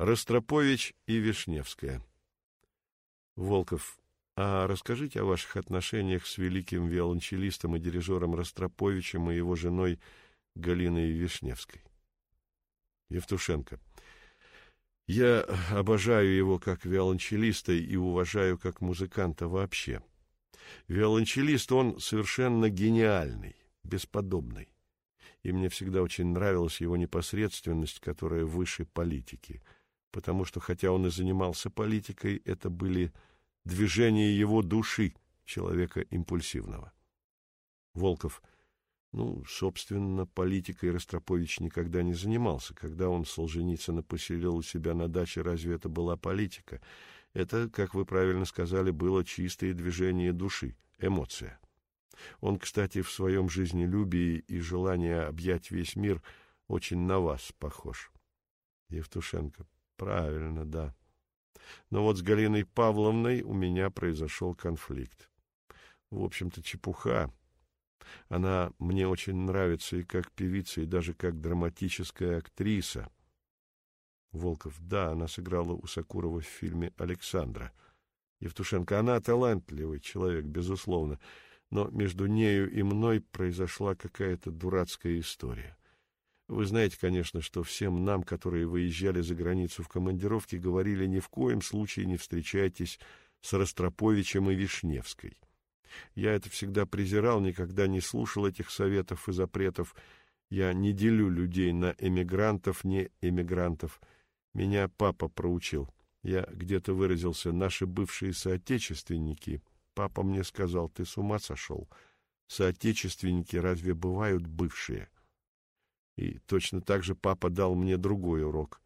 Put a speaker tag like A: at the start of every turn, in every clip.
A: Ростропович и Вишневская. Волков, а расскажите о ваших отношениях с великим виолончелистом и дирижером Ростроповичем и его женой Галиной Вишневской. Евтушенко. Я обожаю его как виолончелиста и уважаю как музыканта вообще. Виолончелист он совершенно гениальный, бесподобный. И мне всегда очень нравилась его непосредственность, которая выше политики — потому что, хотя он и занимался политикой, это были движения его души, человека импульсивного. Волков. Ну, собственно, политикой Ростропович никогда не занимался. Когда он Солженицына поселил у себя на даче, разве это была политика? Это, как вы правильно сказали, было чистое движение души, эмоция. Он, кстати, в своем жизнелюбии и желании объять весь мир очень на вас похож. Евтушенко. Правильно, да. Но вот с Галиной Павловной у меня произошел конфликт. В общем-то, чепуха. Она мне очень нравится и как певица, и даже как драматическая актриса. Волков, да, она сыграла у Сакурова в фильме «Александра». Евтушенко, она талантливый человек, безусловно, но между нею и мной произошла какая-то дурацкая история. Вы знаете, конечно, что всем нам, которые выезжали за границу в командировке, говорили ни в коем случае не встречайтесь с Ростроповичем и Вишневской. Я это всегда презирал, никогда не слушал этих советов и запретов. Я не делю людей на эмигрантов, не эмигрантов. Меня папа проучил. Я где-то выразился, наши бывшие соотечественники. Папа мне сказал, ты с ума сошел. Соотечественники разве бывают бывшие? — и точно так же папа дал мне другой урок.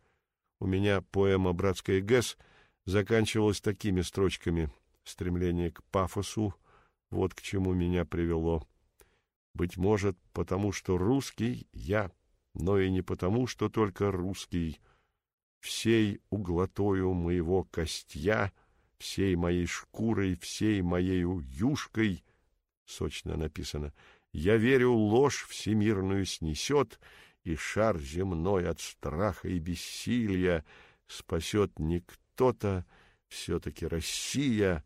A: У меня поэма «Братская ГЭС» заканчивалась такими строчками. Стремление к пафосу — вот к чему меня привело. Быть может, потому что русский я, но и не потому, что только русский. Всей углотою моего костья, всей моей шкурой, всей моею юшкой, сочно написано, я верю, ложь всемирную снесет — и шар земной от страха и бессилия спасет не кто-то, все-таки Россия,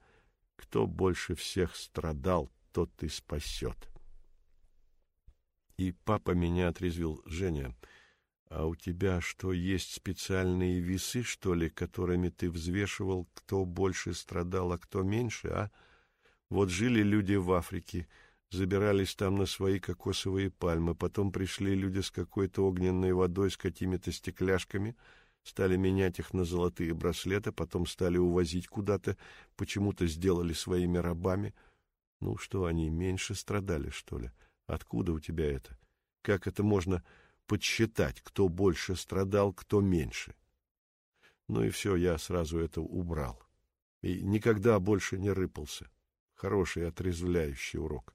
A: кто больше всех страдал, тот и спасет. И папа меня отрезвил, Женя, а у тебя что, есть специальные весы, что ли, которыми ты взвешивал, кто больше страдал, а кто меньше, а? Вот жили люди в Африке, — забирались там на свои кокосовые пальмы, потом пришли люди с какой-то огненной водой, с какими-то стекляшками, стали менять их на золотые браслеты, потом стали увозить куда-то, почему-то сделали своими рабами. Ну что, они меньше страдали, что ли? Откуда у тебя это? Как это можно подсчитать, кто больше страдал, кто меньше? Ну и все, я сразу это убрал. И никогда больше не рыпался. Хороший отрезвляющий урок.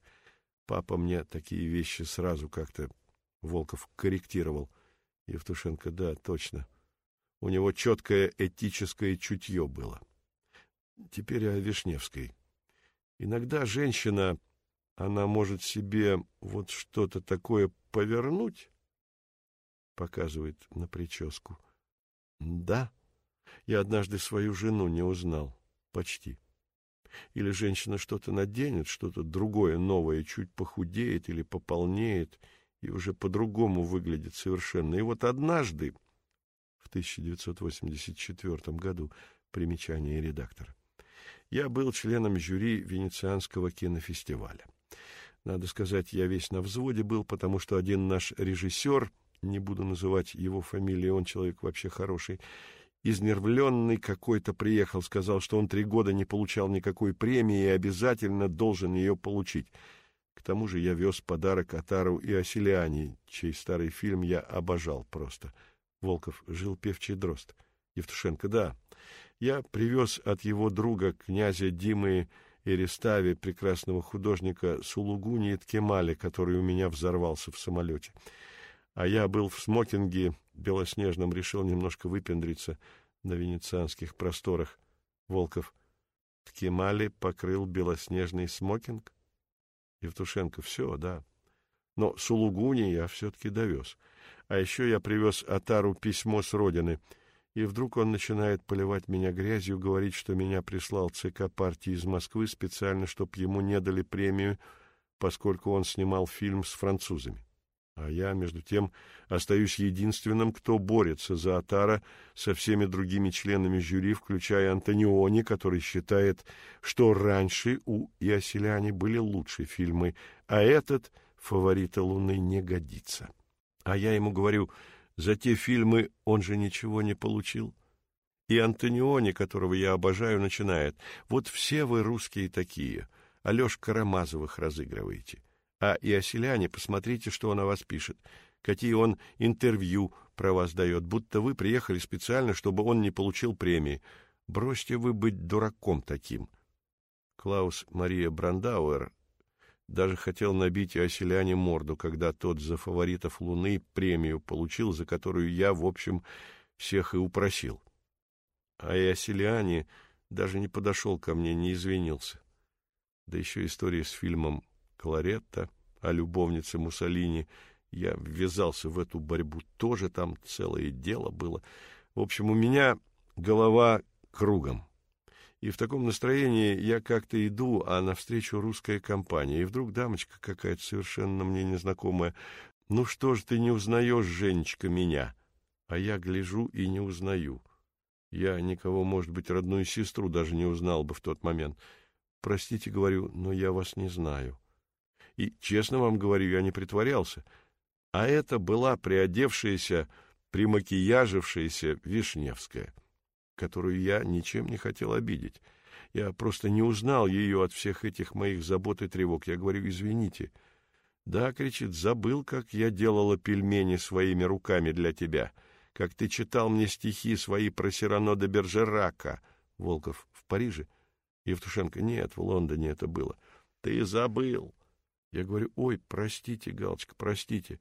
A: Папа мне такие вещи сразу как-то Волков корректировал. Евтушенко, да, точно. У него четкое этическое чутье было. Теперь о Вишневской. Иногда женщина, она может себе вот что-то такое повернуть, показывает на прическу. Да, я однажды свою жену не узнал. Почти. Или женщина что-то наденет, что-то другое, новое, чуть похудеет или пополнеет, и уже по-другому выглядит совершенно. И вот однажды, в 1984 году, примечание редактора, я был членом жюри Венецианского кинофестиваля. Надо сказать, я весь на взводе был, потому что один наш режиссер, не буду называть его фамилию, он человек вообще хороший, изнервленный какой-то приехал, сказал, что он три года не получал никакой премии и обязательно должен ее получить. К тому же я вез подарок Атару и Оселиане, чей старый фильм я обожал просто. Волков жил певчий дрозд. Евтушенко, да. Я привез от его друга, князя Димы Эрестави, прекрасного художника Сулугуни Ткемали, который у меня взорвался в самолете а я был в смокинге белоснежном, решил немножко выпендриться на венецианских просторах. Волков. Ткемали покрыл белоснежный смокинг? Евтушенко. Все, да. Но Сулугуни я все-таки довез. А еще я привез Атару письмо с родины. И вдруг он начинает поливать меня грязью, говорить, что меня прислал ЦК партии из Москвы специально, чтобы ему не дали премию, поскольку он снимал фильм с французами. А я, между тем, остаюсь единственным, кто борется за Атара со всеми другими членами жюри, включая Антониони, который считает, что раньше у Иоселяне были лучшие фильмы, а этот, фаворита Луны, не годится. А я ему говорю, за те фильмы он же ничего не получил. И Антониони, которого я обожаю, начинает. Вот все вы русские такие. Алёш Карамазовых разыгрываете. А и оселяне, посмотрите, что он о вас пишет. Какие он интервью про вас дает, будто вы приехали специально, чтобы он не получил премии. Бросьте вы быть дураком таким. Клаус Мария Брандауэр даже хотел набить Оселяне морду, когда тот за фаворитов Луны премию получил, за которую я, в общем, всех и упросил. А Оселяне даже не подошел ко мне, не извинился. Да еще история с фильмом «Кларетта» о любовнице Муссолини. Я ввязался в эту борьбу, тоже там целое дело было. В общем, у меня голова кругом. И в таком настроении я как-то иду, а навстречу русская компания. И вдруг дамочка какая-то совершенно мне незнакомая. «Ну что ж ты не узнаешь, Женечка, меня?» А я гляжу и не узнаю. Я никого, может быть, родную сестру даже не узнал бы в тот момент. «Простите, — говорю, — но я вас не знаю». И, честно вам говорю, я не притворялся. А это была приодевшаяся, примакияжившаяся Вишневская которую я ничем не хотел обидеть. Я просто не узнал ее от всех этих моих забот и тревог. Я говорю, извините. Да, кричит, забыл, как я делала пельмени своими руками для тебя, как ты читал мне стихи свои про Сирано де Бержерака. Волков, в Париже? Евтушенко, нет, в Лондоне это было. Ты забыл. Я говорю, ой, простите, Галочка, простите.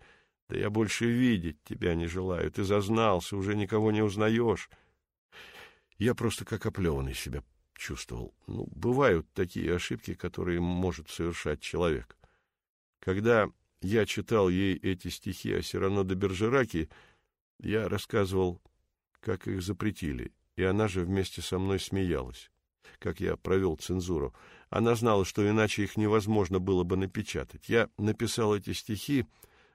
A: Да я больше видеть тебя не желаю. Ты зазнался, уже никого не узнаешь. Я просто как оплеванный себя чувствовал. Ну, бывают такие ошибки, которые может совершать человек. Когда я читал ей эти стихи о Сирано де Бержераке, я рассказывал, как их запретили, и она же вместе со мной смеялась, как я провел цензуру. Она знала, что иначе их невозможно было бы напечатать. Я написал эти стихи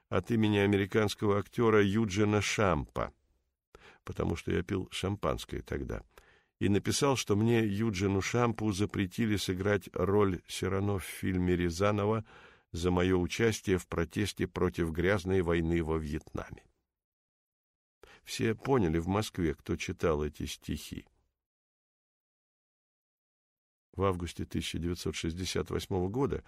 A: от имени американского актера Юджина Шампа, потому что я пил шампанское тогда и написал, что мне Юджину Шампу запретили сыграть роль Сирано в фильме Рязанова за мое участие в протесте против грязной войны во Вьетнаме. Все поняли в Москве, кто читал эти стихи. В августе 1968 года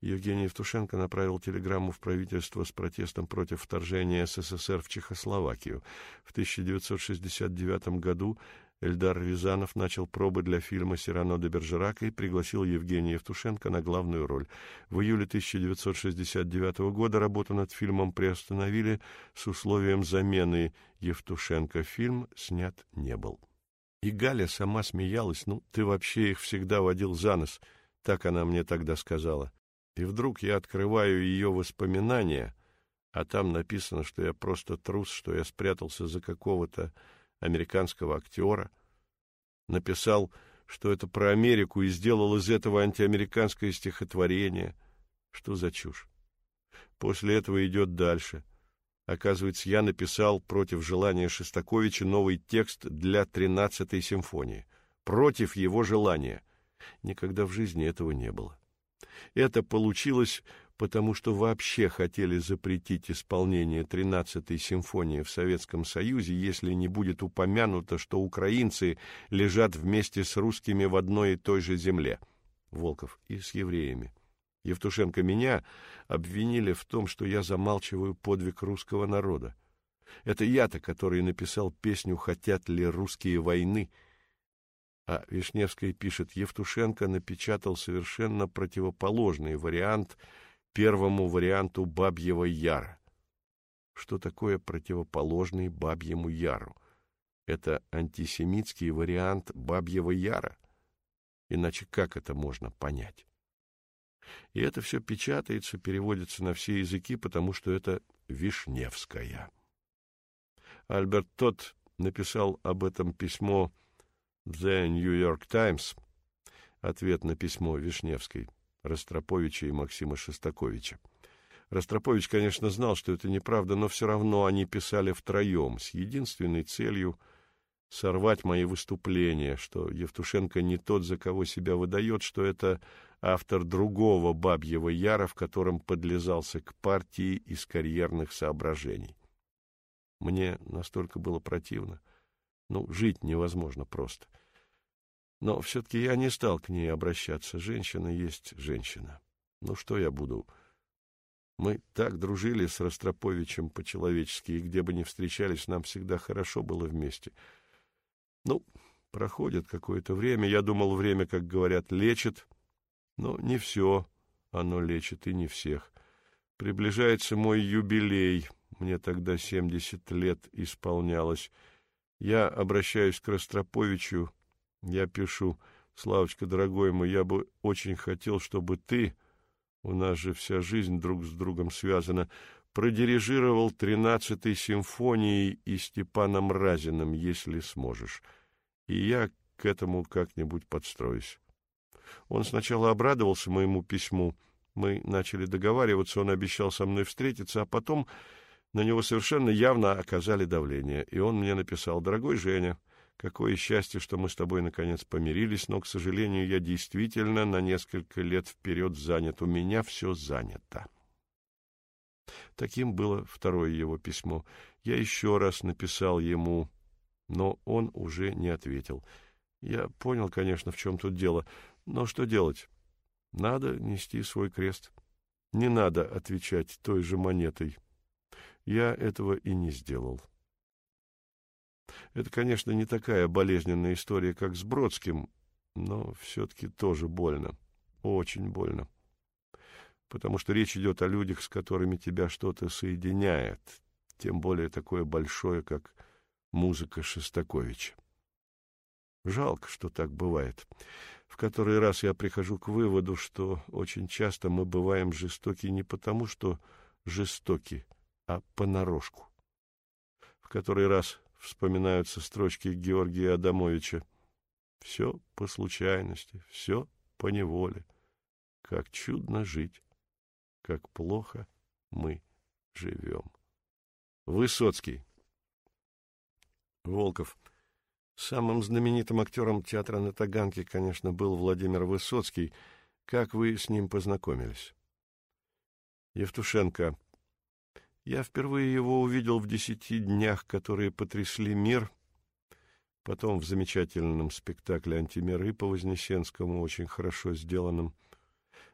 A: Евгений Евтушенко направил телеграмму в правительство с протестом против вторжения СССР в Чехословакию. В 1969 году Эльдар Рязанов начал пробы для фильма «Сирано де Бержерака» и пригласил Евгения Евтушенко на главную роль. В июле 1969 года работу над фильмом приостановили с условием замены Евтушенко. Фильм снят не был. И Галя сама смеялась. «Ну, ты вообще их всегда водил за нос», — так она мне тогда сказала. И вдруг я открываю ее воспоминания, а там написано, что я просто трус, что я спрятался за какого-то американского актера, написал, что это про Америку и сделал из этого антиамериканское стихотворение. Что за чушь? После этого идет дальше. Оказывается, я написал против желания Шостаковича новый текст для тринадцатой симфонии. Против его желания. Никогда в жизни этого не было. Это получилось потому что вообще хотели запретить исполнение 13-й симфонии в Советском Союзе, если не будет упомянуто, что украинцы лежат вместе с русскими в одной и той же земле. Волков и с евреями. Евтушенко меня обвинили в том, что я замалчиваю подвиг русского народа. Это я-то, который написал песню «Хотят ли русские войны?» А Вишневская пишет, Евтушенко напечатал совершенно противоположный вариант – первому варианту Бабьего Яра. Что такое противоположный Бабьему Яру? Это антисемитский вариант Бабьего Яра? Иначе как это можно понять? И это все печатается, переводится на все языки, потому что это Вишневская. Альберт Тот написал об этом письмо The New York Times, ответ на письмо Вишневской, Ростроповича и Максима Шестаковича. Ростропович, конечно, знал, что это неправда, но все равно они писали втроем, с единственной целью сорвать мои выступления, что Евтушенко не тот, за кого себя выдает, что это автор другого бабьего яра, в котором подлезался к партии из карьерных соображений. Мне настолько было противно. Ну, жить невозможно просто. Но все-таки я не стал к ней обращаться. Женщина есть женщина. Ну, что я буду... Мы так дружили с Ростроповичем по-человечески, и где бы ни встречались, нам всегда хорошо было вместе. Ну, проходит какое-то время. Я думал, время, как говорят, лечит. Но не все оно лечит, и не всех. Приближается мой юбилей. Мне тогда семьдесят лет исполнялось. Я обращаюсь к Ростроповичу. Я пишу, «Славочка, дорогой мой, я бы очень хотел, чтобы ты, у нас же вся жизнь друг с другом связана, продирижировал тринадцатой симфонией и Степаном Разиным, если сможешь. И я к этому как-нибудь подстроюсь. Он сначала обрадовался моему письму. Мы начали договариваться, он обещал со мной встретиться, а потом на него совершенно явно оказали давление. И он мне написал, «Дорогой Женя, какое счастье, что мы с тобой наконец помирились, но, к сожалению, я действительно на несколько лет вперед занят. У меня все занято». Таким было второе его письмо. Я еще раз написал ему, но он уже не ответил. Я понял, конечно, в чем тут дело. Но что делать? Надо нести свой крест. Не надо отвечать той же монетой. Я этого и не сделал. Это, конечно, не такая болезненная история, как с Бродским, но все-таки тоже больно. Очень больно. Потому что речь идет о людях, с которыми тебя что-то соединяет, тем более такое большое, как музыка Шостаковича. Жалко, что так бывает. В который раз я прихожу к выводу, что очень часто мы бываем жестоки не потому, что жестоки, а понарошку. В который раз вспоминаются строчки Георгия Адамовича. Все по случайности, все по неволе. Как чудно жить, как плохо мы живем. Высоцкий. Волков. Самым знаменитым актером театра на Таганке, конечно, был Владимир Высоцкий. Как вы с ним познакомились? Евтушенко. Я впервые его увидел в десяти днях, которые потрясли мир, потом в замечательном спектакле «Антимиры» по Вознесенскому, очень хорошо сделанном.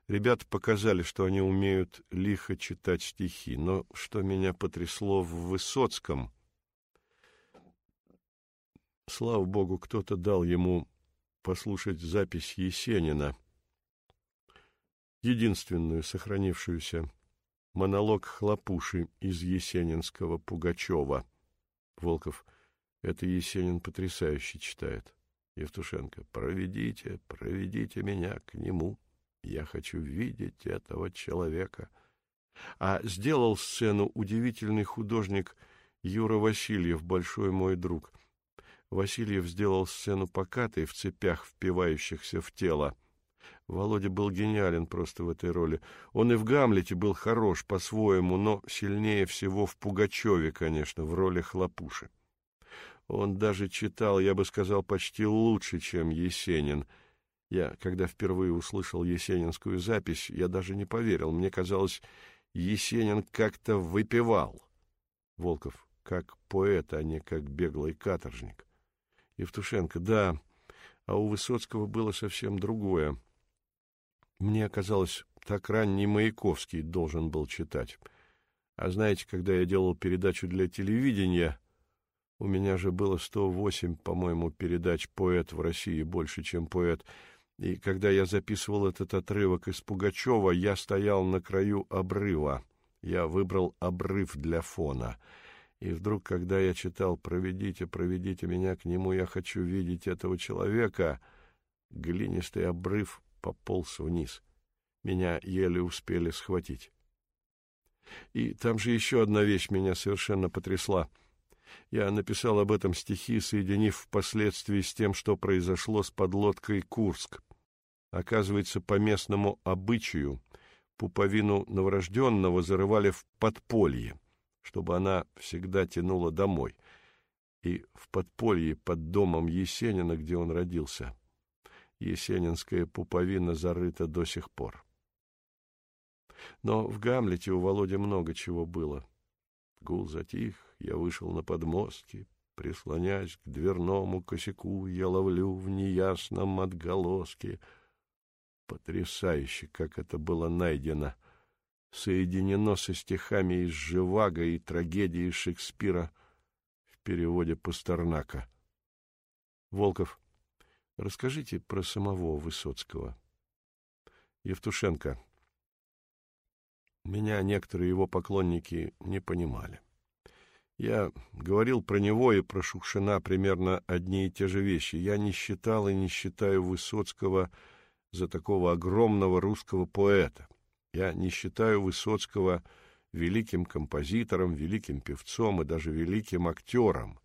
A: Ребята показали, что они умеют лихо читать стихи, но что меня потрясло в Высоцком — Слава богу, кто-то дал ему послушать запись Есенина, единственную сохранившуюся, монолог Хлопуши из Есенинского Пугачева. Волков, это Есенин потрясающе читает. Евтушенко, проведите, проведите меня к нему. Я хочу видеть этого человека. А сделал сцену удивительный художник Юра Васильев, большой мой друг — Васильев сделал сцену покатой в цепях, впивающихся в тело. Володя был гениален просто в этой роли. Он и в «Гамлете» был хорош по-своему, но сильнее всего в «Пугачеве», конечно, в роли Хлопуши. Он даже читал, я бы сказал, почти лучше, чем Есенин. Я, когда впервые услышал есенинскую запись, я даже не поверил. Мне казалось, Есенин как-то выпивал. Волков, как поэт, а не как беглый каторжник. Евтушенко, да, а у Высоцкого было совсем другое. Мне казалось, так ранний Маяковский должен был читать. А знаете, когда я делал передачу для телевидения, у меня же было 108, по-моему, передач «Поэт» в России, больше, чем «Поэт». И когда я записывал этот отрывок из Пугачева, я стоял на краю обрыва. Я выбрал обрыв для фона — и вдруг, когда я читал «Проведите, проведите меня к нему, я хочу видеть этого человека», глинистый обрыв пополз вниз. Меня еле успели схватить. И там же еще одна вещь меня совершенно потрясла. Я написал об этом стихи, соединив впоследствии с тем, что произошло с подлодкой «Курск». Оказывается, по местному обычаю пуповину новорожденного зарывали в подполье, чтобы она всегда тянула домой. И в подполье под домом Есенина, где он родился, есенинская пуповина зарыта до сих пор. Но в Гамлете у Володи много чего было. Гул затих, я вышел на подмостки, прислонясь к дверному косяку, я ловлю в неясном отголоске. Потрясающе, как это было найдено, соединено со стихами из Живаго и трагедии Шекспира в переводе Пастернака. Волков, расскажите про самого Высоцкого. Евтушенко. Меня некоторые его поклонники не понимали. Я говорил про него и про Шукшина примерно одни и те же вещи. Я не считал и не считаю Высоцкого за такого огромного русского поэта. Я не считаю Высоцкого великим композитором, великим певцом и даже великим актером.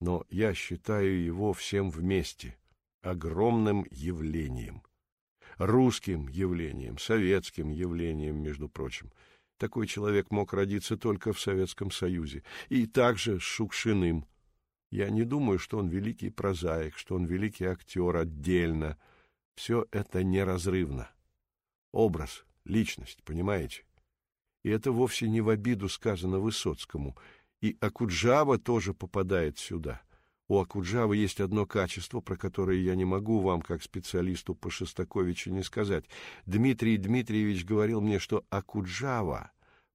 A: Но я считаю его всем вместе огромным явлением. Русским явлением, советским явлением, между прочим — такой человек мог родиться только в Советском Союзе. И также с Шукшиным. Я не думаю, что он великий прозаик, что он великий актер отдельно. Все это неразрывно. Образ, личность, понимаете? И это вовсе не в обиду сказано Высоцкому. И Акуджава тоже попадает сюда — у Акуджавы есть одно качество, про которое я не могу вам, как специалисту по Шостаковичу, не сказать. Дмитрий Дмитриевич говорил мне, что Акуджава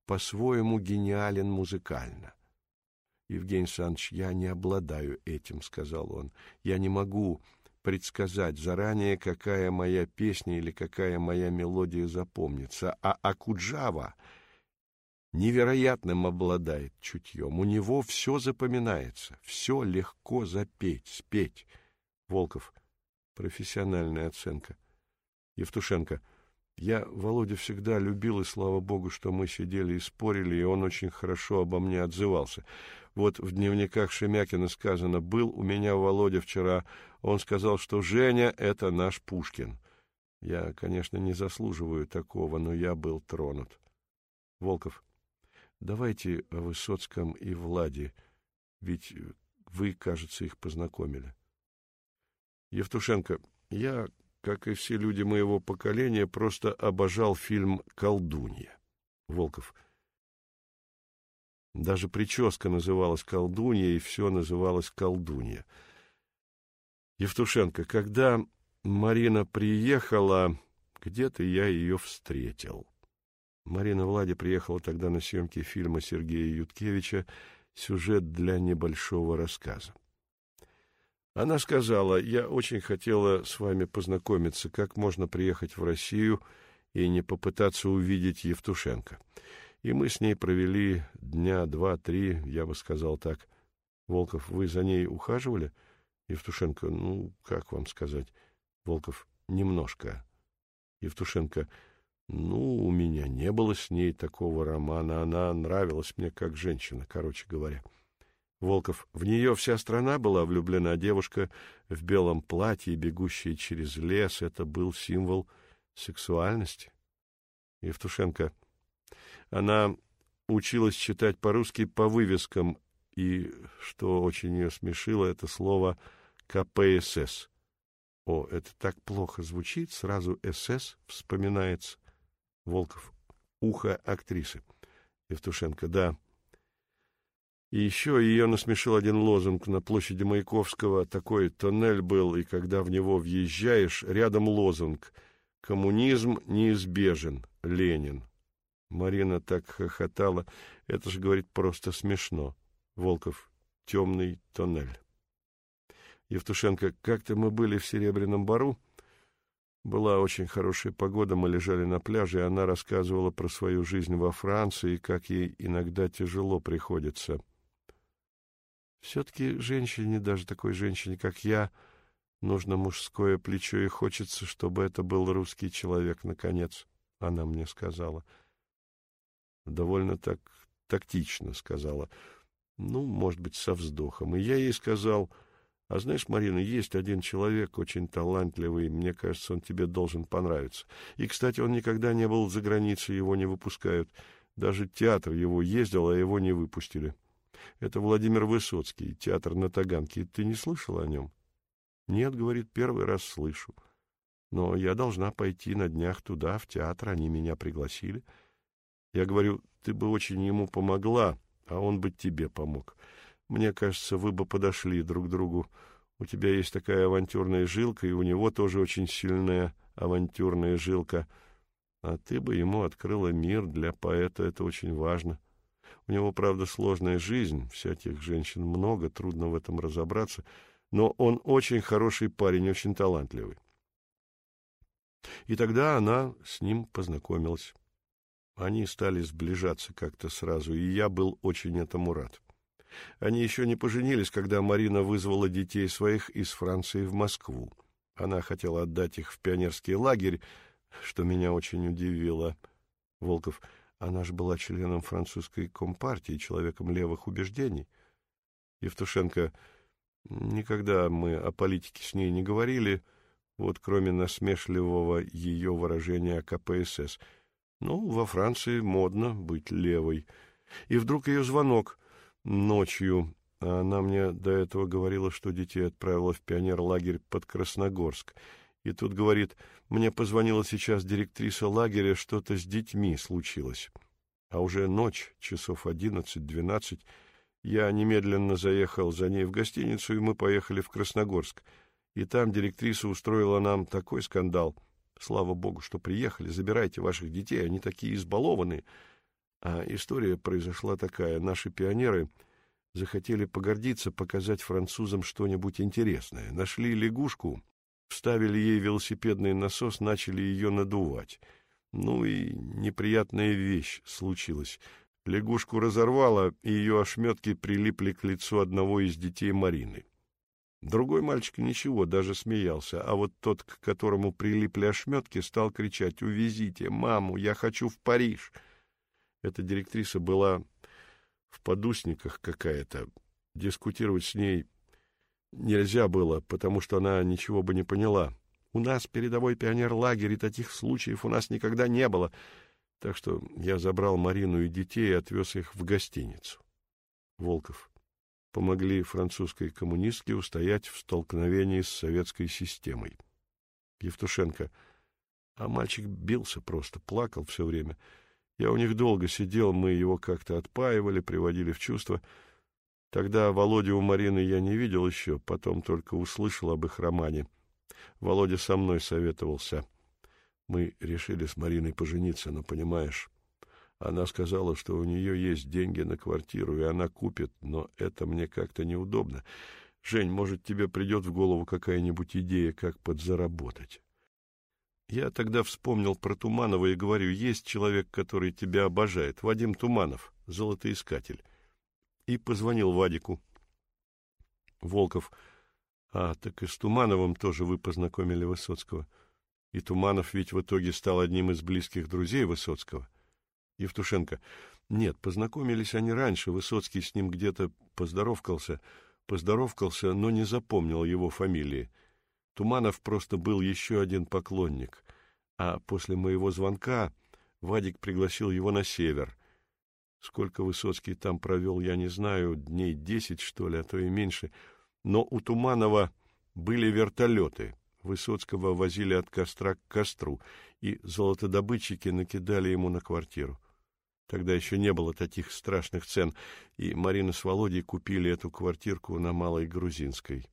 A: по-своему гениален музыкально. Евгений Александрович, я не обладаю этим, сказал он. Я не могу предсказать заранее, какая моя песня или какая моя мелодия запомнится, а Акуджава невероятным обладает чутьем. У него все запоминается, все легко запеть, спеть. Волков. Профессиональная оценка. Евтушенко. Я Володю всегда любил, и слава богу, что мы сидели и спорили, и он очень хорошо обо мне отзывался. Вот в дневниках Шемякина сказано, был у меня Володя вчера, он сказал, что Женя — это наш Пушкин. Я, конечно, не заслуживаю такого, но я был тронут. Волков. Давайте о Высоцком и Владе, ведь вы, кажется, их познакомили. Евтушенко, я, как и все люди моего поколения, просто обожал фильм «Колдунья». Волков. Даже прическа называлась «Колдунья», и все называлось «Колдунья». Евтушенко, когда Марина приехала, где-то я ее встретил. Марина Влади приехала тогда на съемки фильма Сергея Юткевича «Сюжет для небольшого рассказа». Она сказала, я очень хотела с вами познакомиться, как можно приехать в Россию и не попытаться увидеть Евтушенко. И мы с ней провели дня два-три, я бы сказал так. Волков, вы за ней ухаживали? Евтушенко, ну, как вам сказать? Волков, немножко. Евтушенко, ну, у меня не было с ней такого романа. Она нравилась мне как женщина, короче говоря. Волков. В нее вся страна была влюблена. Девушка в белом платье, бегущая через лес. Это был символ сексуальности. Евтушенко. Она училась читать по-русски по вывескам, и, что очень ее смешило, это слово КПСС. О, это так плохо звучит, сразу СС вспоминается. Волков. Ухо актрисы. Евтушенко. Да. И еще ее насмешил один лозунг на площади Маяковского. Такой тоннель был, и когда в него въезжаешь, рядом лозунг «Коммунизм неизбежен. Ленин». Марина так хохотала. Это же, говорит, просто смешно. Волков. Темный тоннель. Евтушенко. Как-то мы были в Серебряном Бару. Была очень хорошая погода, мы лежали на пляже, и она рассказывала про свою жизнь во Франции и как ей иногда тяжело приходится. Все-таки женщине, даже такой женщине, как я, нужно мужское плечо, и хочется, чтобы это был русский человек, наконец, она мне сказала. Довольно так тактично сказала. Ну, может быть, со вздохом. И я ей сказал, а знаешь, Марина, есть один человек очень талантливый, мне кажется, он тебе должен понравиться. И, кстати, он никогда не был за границей, его не выпускают. Даже театр его ездил, а его не выпустили. Это Владимир Высоцкий, театр на Таганке. Ты не слышал о нем? Нет, говорит, первый раз слышу. Но я должна пойти на днях туда, в театр, они меня пригласили. Я говорю, ты бы очень ему помогла, а он бы тебе помог. Мне кажется, вы бы подошли друг к другу. У тебя есть такая авантюрная жилка, и у него тоже очень сильная авантюрная жилка. А ты бы ему открыла мир, для поэта это очень важно. У него, правда, сложная жизнь, всяких женщин много, трудно в этом разобраться, но он очень хороший парень, очень талантливый. И тогда она с ним познакомилась. Они стали сближаться как-то сразу, и я был очень этому рад. Они еще не поженились, когда Марина вызвала детей своих из Франции в Москву. Она хотела отдать их в пионерский лагерь, что меня очень удивило. Волков, она же была членом французской компартии, человеком левых убеждений. Евтушенко, никогда мы о политике с ней не говорили, вот кроме насмешливого ее выражения о КПСС. Ну, во Франции модно быть левой. И вдруг ее звонок ночью. Она мне до этого говорила, что детей отправила в пионер-лагерь под Красногорск. И тут говорит, мне позвонила сейчас директриса лагеря, что-то с детьми случилось. А уже ночь, часов одиннадцать-двенадцать, я немедленно заехал за ней в гостиницу, и мы поехали в Красногорск. И там директриса устроила нам такой скандал. Слава богу, что приехали, забирайте ваших детей, они такие избалованные. А история произошла такая. Наши пионеры захотели погордиться, показать французам что-нибудь интересное. Нашли лягушку, вставили ей велосипедный насос, начали ее надувать. Ну и неприятная вещь случилась. Лягушку разорвало, и ее ошметки прилипли к лицу одного из детей Марины. Другой мальчик ничего, даже смеялся, а вот тот, к которому прилипли ошметки, стал кричать «Увезите маму, я хочу в Париж!» Эта директриса была в подусниках какая-то. Дискутировать с ней нельзя было, потому что она ничего бы не поняла. У нас передовой пионер-лагерь, и таких случаев у нас никогда не было. Так что я забрал Марину и детей и отвез их в гостиницу. Волков. Помогли французской коммунистке устоять в столкновении с советской системой. Евтушенко. А мальчик бился просто, плакал все время. Я у них долго сидел, мы его как-то отпаивали, приводили в чувство. Тогда Володю у Марины я не видел еще, потом только услышал об их романе. Володя со мной советовался. Мы решили с Мариной пожениться, но, понимаешь, она сказала, что у нее есть деньги на квартиру, и она купит, но это мне как-то неудобно. Жень, может, тебе придет в голову какая-нибудь идея, как подзаработать? Я тогда вспомнил про Туманова и говорю, есть человек, который тебя обожает, Вадим Туманов, золотоискатель. И позвонил Вадику. Волков, а так и с Тумановым тоже вы познакомили Высоцкого. И Туманов ведь в итоге стал одним из близких друзей Высоцкого. Евтушенко, нет, познакомились они раньше, Высоцкий с ним где-то поздоровкался, поздоровкался, но не запомнил его фамилии. Туманов просто был еще один поклонник, а после моего звонка Вадик пригласил его на север. Сколько Высоцкий там провел, я не знаю, дней десять, что ли, а то и меньше. Но у Туманова были вертолеты. Высоцкого возили от костра к костру, и золотодобытчики накидали ему на квартиру. Тогда еще не было таких страшных цен, и Марина с Володей купили эту квартирку на Малой Грузинской.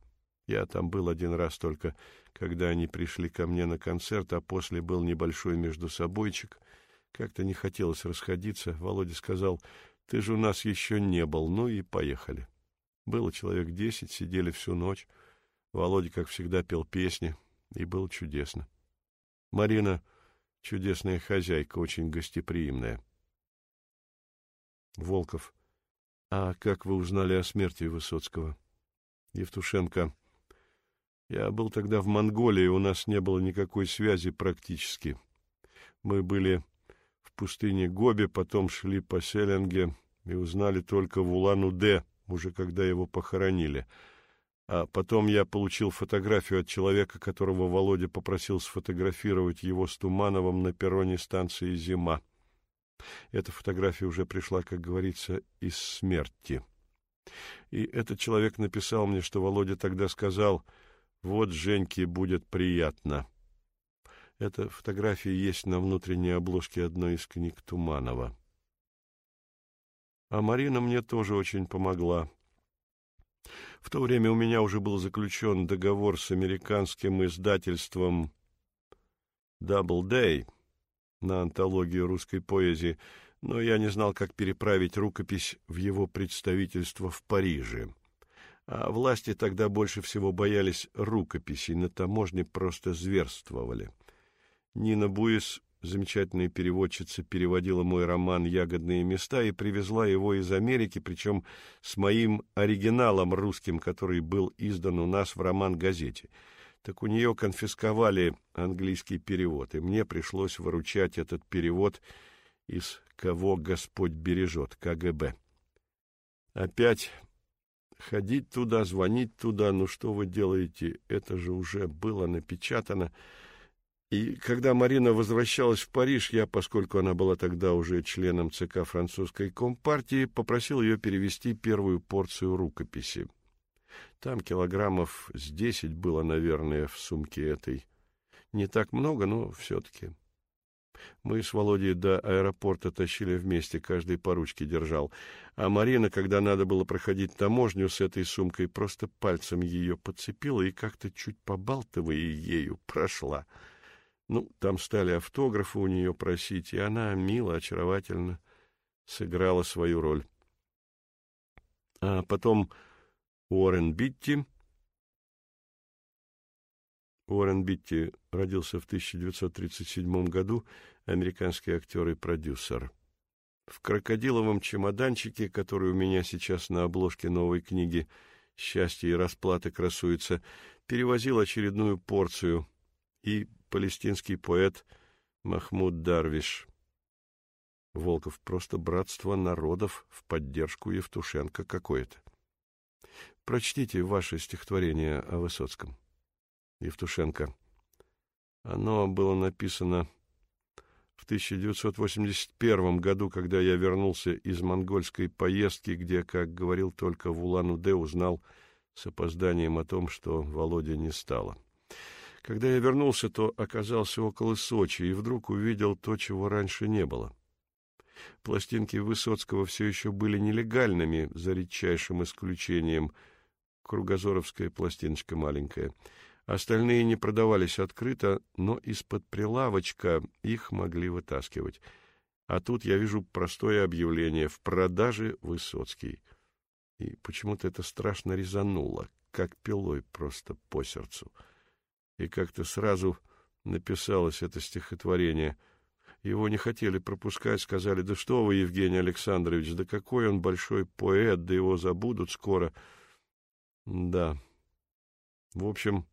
A: Я там был один раз только, когда они пришли ко мне на концерт, а после был небольшой между собойчик. Как-то не хотелось расходиться. Володя сказал, ты же у нас еще не был, ну и поехали. Было человек десять, сидели всю ночь. Володя, как всегда, пел песни, и было чудесно. Марина — чудесная хозяйка, очень гостеприимная. Волков. А как вы узнали о смерти Высоцкого? Евтушенко. Я был тогда в Монголии, у нас не было никакой связи практически. Мы были в пустыне Гоби, потом шли по Селенге и узнали только в Улан-Удэ уже когда его похоронили. А потом я получил фотографию от человека, которого Володя попросил сфотографировать его с Тумановым на перроне станции «Зима». Эта фотография уже пришла, как говорится, из смерти. И этот человек написал мне, что Володя тогда сказал, «Вот Женьке будет приятно». Эта фотография есть на внутренней обложке одной из книг Туманова. А Марина мне тоже очень помогла. В то время у меня уже был заключен договор с американским издательством Doubleday на антологию русской поэзии, но я не знал, как переправить рукопись в его представительство в Париже. А власти тогда больше всего боялись рукописей, на таможне просто зверствовали. Нина Буис, замечательная переводчица, переводила мой роман «Ягодные места» и привезла его из Америки, причем с моим оригиналом русским, который был издан у нас в роман-газете — так у нее конфисковали английский перевод, и мне пришлось выручать этот перевод из «Кого Господь бережет» КГБ. Опять ходить туда, звонить туда, ну что вы делаете, это же уже было напечатано. И когда Марина возвращалась в Париж, я, поскольку она была тогда уже членом ЦК французской компартии, попросил ее перевести первую порцию рукописи. Там килограммов с десять было, наверное, в сумке этой. Не так много, но все-таки. Мы с Володей до аэропорта тащили вместе, каждый по ручке держал. А Марина, когда надо было проходить таможню с этой сумкой, просто пальцем ее подцепила и как-то чуть побалтывая ею прошла. Ну, там стали автографы у нее просить, и она мило, очаровательно сыграла свою роль. А потом Уоррен Битти. Уоррен Битти родился в 1937 году, американский актер и продюсер. В крокодиловом чемоданчике, который у меня сейчас на обложке новой книги «Счастье и расплаты» красуется, перевозил очередную порцию и палестинский поэт Махмуд Дарвиш. Волков просто братство народов в поддержку Евтушенко какое-то. Прочтите ваше стихотворение о Высоцком. Евтушенко. Оно было написано в 1981 году, когда я вернулся из монгольской поездки, где, как говорил только в Улан-Удэ, узнал с опозданием о том, что Володя не стало. Когда я вернулся, то оказался около Сочи и вдруг увидел то, чего раньше не было. Пластинки Высоцкого все еще были нелегальными, за редчайшим исключением – кругозоровская пластиночка маленькая. Остальные не продавались открыто, но из-под прилавочка их могли вытаскивать. А тут я вижу простое объявление «В продаже Высоцкий». И почему-то это страшно резануло, как пилой просто по сердцу. И как-то сразу написалось это стихотворение. Его не хотели пропускать, сказали, да что вы, Евгений Александрович, да какой он большой поэт, да его забудут скоро — да. В общем,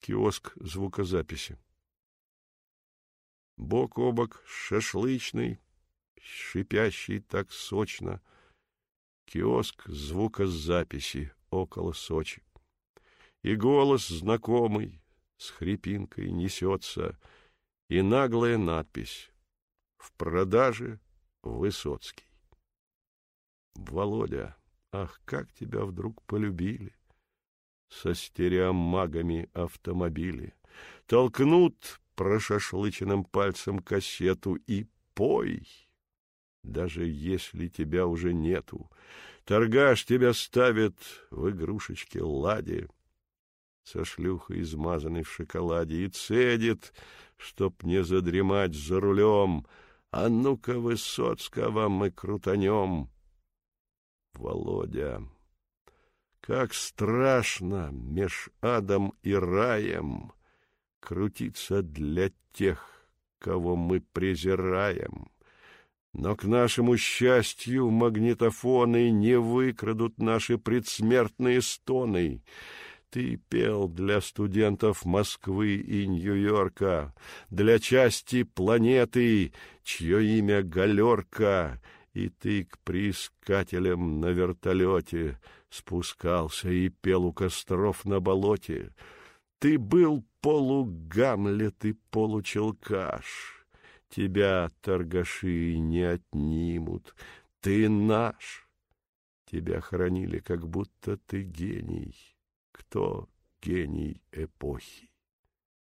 A: киоск звукозаписи. Бок о бок шашлычный, шипящий так сочно. Киоск звукозаписи около Сочи. И голос знакомый с хрипинкой несется, и наглая надпись «В продаже Высоцкий». Володя. Ах, как тебя вдруг полюбили! Со стереомагами автомобили толкнут прошашлыченным пальцем кассету и пой, даже если тебя уже нету. Торгаш тебя ставит в игрушечке ладе, со шлюхой, измазанной в шоколаде, и цедит, чтоб не задремать за рулем. А ну-ка, Высоцкого мы крутанем. Володя. Как страшно меж адом и раем крутиться для тех, кого мы презираем. Но к нашему счастью магнитофоны не выкрадут наши предсмертные стоны. Ты пел для студентов Москвы и Нью-Йорка, для части планеты, чье имя Галерка, и ты к приискателям на вертолете спускался и пел у костров на болоте. Ты был полугамлет и получелкаш. Тебя торгаши не отнимут, ты наш. Тебя хоронили, как будто ты гений. Кто гений эпохи?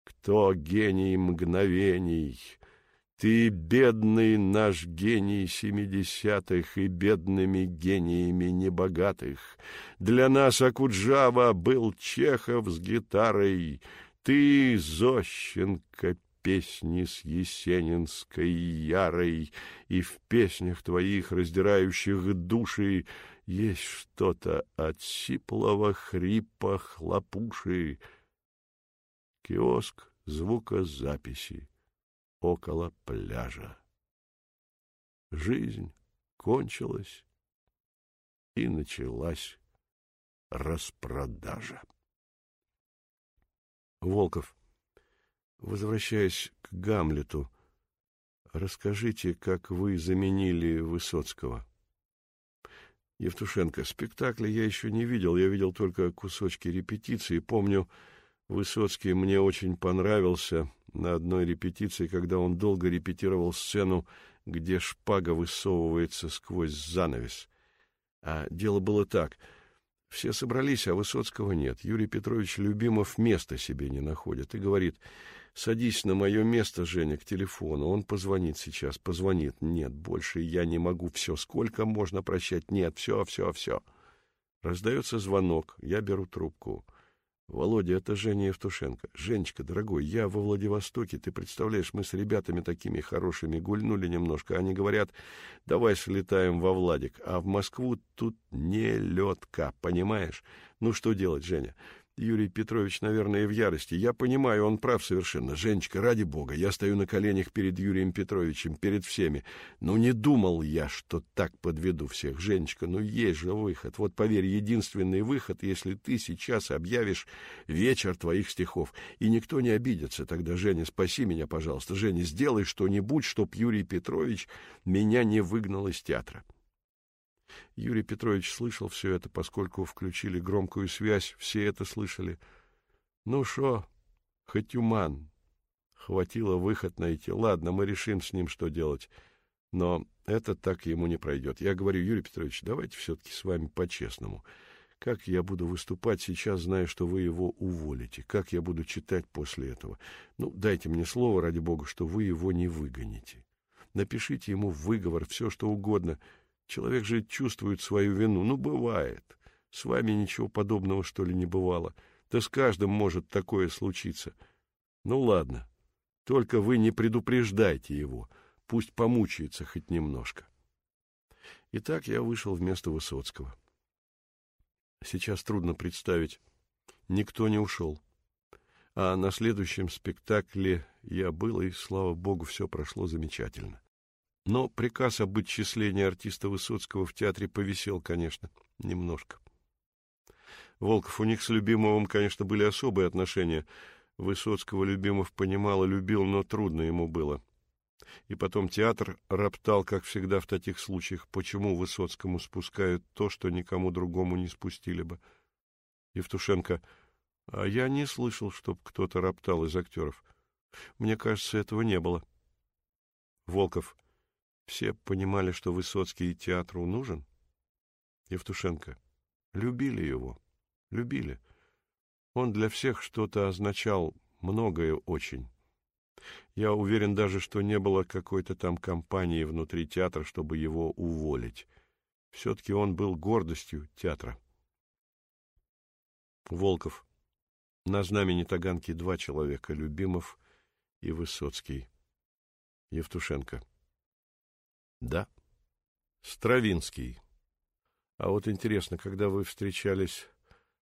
A: Кто гений мгновений? Ты бедный наш гений семидесятых и бедными гениями небогатых. Для нас Акуджава был Чехов с гитарой, ты Зощенко песни с Есенинской ярой, и в песнях твоих, раздирающих души, есть что-то от сиплого хрипа хлопуши. Киоск звукозаписи около пляжа. Жизнь кончилась, и началась распродажа. Волков, возвращаясь к Гамлету, расскажите, как вы заменили Высоцкого. Евтушенко, спектакля я еще не видел, я видел только кусочки репетиции. Помню, Высоцкий мне очень понравился на одной репетиции, когда он долго репетировал сцену, где шпага высовывается сквозь занавес. А дело было так. Все собрались, а Высоцкого нет. Юрий Петрович Любимов места себе не находит и говорит, «Садись на мое место, Женя, к телефону. Он позвонит сейчас, позвонит. Нет, больше я не могу. Все, сколько можно прощать? Нет, все, все, все». Раздается звонок, я беру трубку. Володя, это Женя Евтушенко. Женечка, дорогой, я во Владивостоке, ты представляешь, мы с ребятами такими хорошими гульнули немножко. Они говорят, давай слетаем во Владик, а в Москву тут не летка, понимаешь? Ну что делать, Женя? Юрий Петрович, наверное, в ярости. Я понимаю, он прав совершенно. Женечка, ради бога, я стою на коленях перед Юрием Петровичем, перед всеми. Но не думал я, что так подведу всех. Женечка, ну есть же выход. Вот поверь, единственный выход, если ты сейчас объявишь вечер твоих стихов. И никто не обидится тогда. Женя, спаси меня, пожалуйста. Женя, сделай что-нибудь, чтоб Юрий Петрович меня не выгнал из театра. Юрий Петрович слышал все это, поскольку включили громкую связь, все это слышали. Ну что, хоть уман. Хватило выход найти. Ладно, мы решим с ним, что делать. Но это так ему не пройдет. Я говорю, Юрий Петрович, давайте все-таки с вами по-честному. Как я буду выступать сейчас, зная, что вы его уволите? Как я буду читать после этого? Ну, дайте мне слово, ради бога, что вы его не выгоните. Напишите ему выговор, все что угодно — Человек же чувствует свою вину. Ну, бывает. С вами ничего подобного, что ли, не бывало. Да с каждым может такое случиться. Ну, ладно. Только вы не предупреждайте его. Пусть помучается хоть немножко. Итак, я вышел вместо Высоцкого. Сейчас трудно представить. Никто не ушел. А на следующем спектакле я был, и, слава богу, все прошло замечательно. Но приказ об отчислении артиста Высоцкого в театре повисел, конечно, немножко. Волков, у них с Любимовым, конечно, были особые отношения. Высоцкого Любимов понимал и любил, но трудно ему было. И потом театр роптал, как всегда в таких случаях, почему Высоцкому спускают то, что никому другому не спустили бы. Евтушенко, а я не слышал, чтоб кто-то роптал из актеров. Мне кажется, этого не было. Волков, — все понимали, что Высоцкий театру нужен? Евтушенко. Любили его. Любили. Он для всех что-то означал, многое очень. Я уверен даже, что не было какой-то там кампании внутри театра, чтобы его уволить. Все-таки он был гордостью театра. Волков. На знамени Таганки два человека, Любимов и Высоцкий. Евтушенко. Да. Стравинский. А вот интересно, когда вы встречались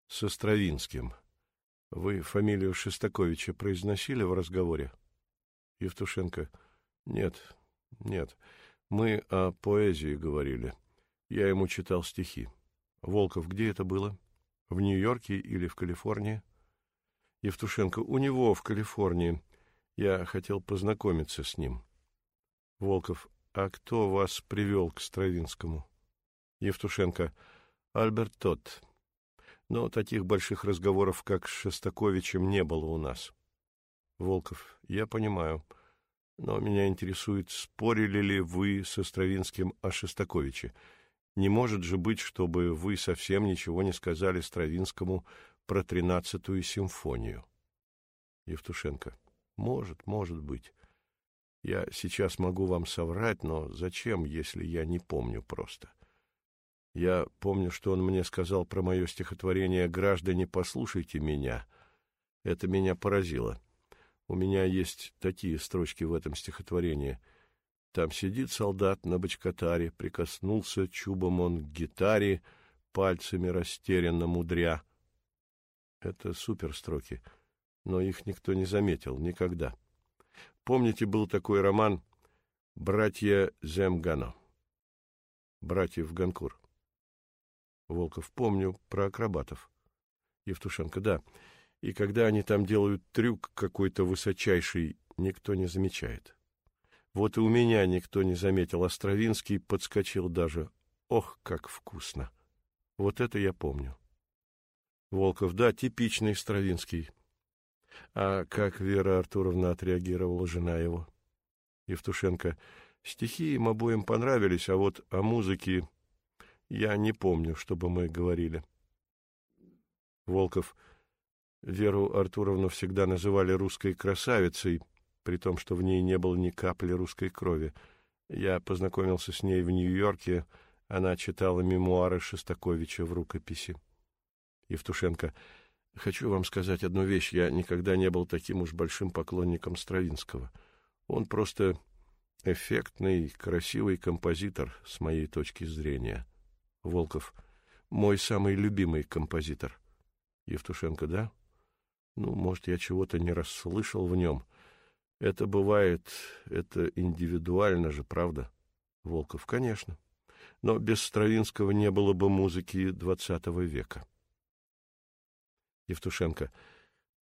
A: со Стравинским, вы фамилию Шестаковича произносили в разговоре? Евтушенко. Нет, нет. Мы о поэзии говорили. Я ему читал стихи. Волков, где это было? В Нью-Йорке или в Калифорнии? Евтушенко. У него в Калифорнии. Я хотел познакомиться с ним. Волков. А кто вас привел к Стравинскому? Евтушенко. Альберт тот. Но таких больших разговоров, как с Шостаковичем, не было у нас. Волков. Я понимаю. Но меня интересует, спорили ли вы со Стравинским о Шостаковиче? Не может же быть, чтобы вы совсем ничего не сказали Стравинскому про тринадцатую симфонию. Евтушенко. Может, может быть. Я сейчас могу вам соврать, но зачем, если я не помню просто? Я помню, что он мне сказал про мое стихотворение «Граждане, послушайте меня». Это меня поразило. У меня есть такие строчки в этом стихотворении. Там сидит солдат на бочкатаре, прикоснулся чубом он к гитаре, пальцами растерянно мудря. Это суперстроки, но их никто не заметил никогда. Помните, был такой роман «Братья Земгано», «Братьев Ганкур». Волков, помню, про акробатов. Евтушенко, да. И когда они там делают трюк какой-то высочайший, никто не замечает. Вот и у меня никто не заметил, Стравинский подскочил даже. Ох, как вкусно! Вот это я помню. Волков, да, типичный Стравинский. А как Вера Артуровна отреагировала, жена его? Евтушенко, стихи им обоим понравились, а вот о музыке я не помню, чтобы мы говорили. Волков, Веру Артуровну всегда называли русской красавицей, при том, что в ней не было ни капли русской крови. Я познакомился с ней в Нью-Йорке, она читала мемуары Шостаковича в рукописи. Евтушенко, хочу вам сказать одну вещь. Я никогда не был таким уж большим поклонником Стравинского. Он просто эффектный, красивый композитор, с моей точки зрения. Волков, мой самый любимый композитор. Евтушенко, да? Ну, может, я чего-то не расслышал в нем. Это бывает, это индивидуально же, правда? Волков, конечно. Но без Стравинского не было бы музыки двадцатого века. Евтушенко.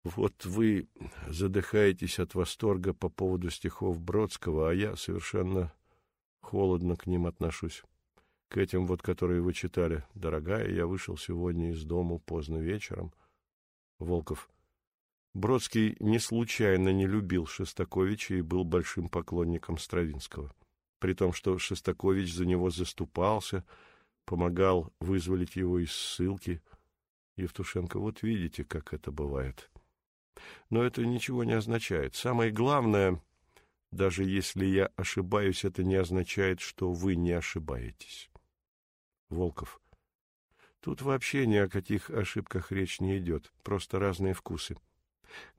A: Вот вы задыхаетесь от восторга по поводу стихов Бродского, а я совершенно холодно к ним отношусь. К этим вот, которые вы читали. Дорогая, я вышел сегодня из дому поздно вечером. Волков. Бродский не случайно не любил Шестаковича и был большим поклонником Стравинского. При том, что Шестакович за него заступался, помогал вызволить его из ссылки — Евтушенко, вот видите, как это бывает. Но это ничего не означает. Самое главное, даже если я ошибаюсь, это не означает, что вы не ошибаетесь. Волков. Тут вообще ни о каких ошибках речь не идет, просто разные вкусы.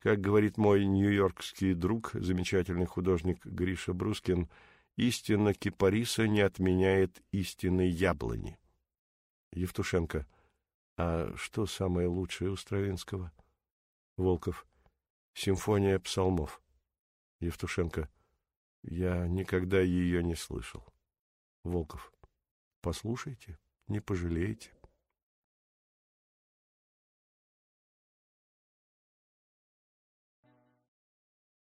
A: Как говорит мой нью-йоркский друг, замечательный художник Гриша Брускин, истина кипариса не отменяет истины яблони. Евтушенко. — а что самое лучшее у Стравинского? Волков. Симфония псалмов. Евтушенко. Я никогда ее не слышал. Волков. Послушайте, не пожалеете.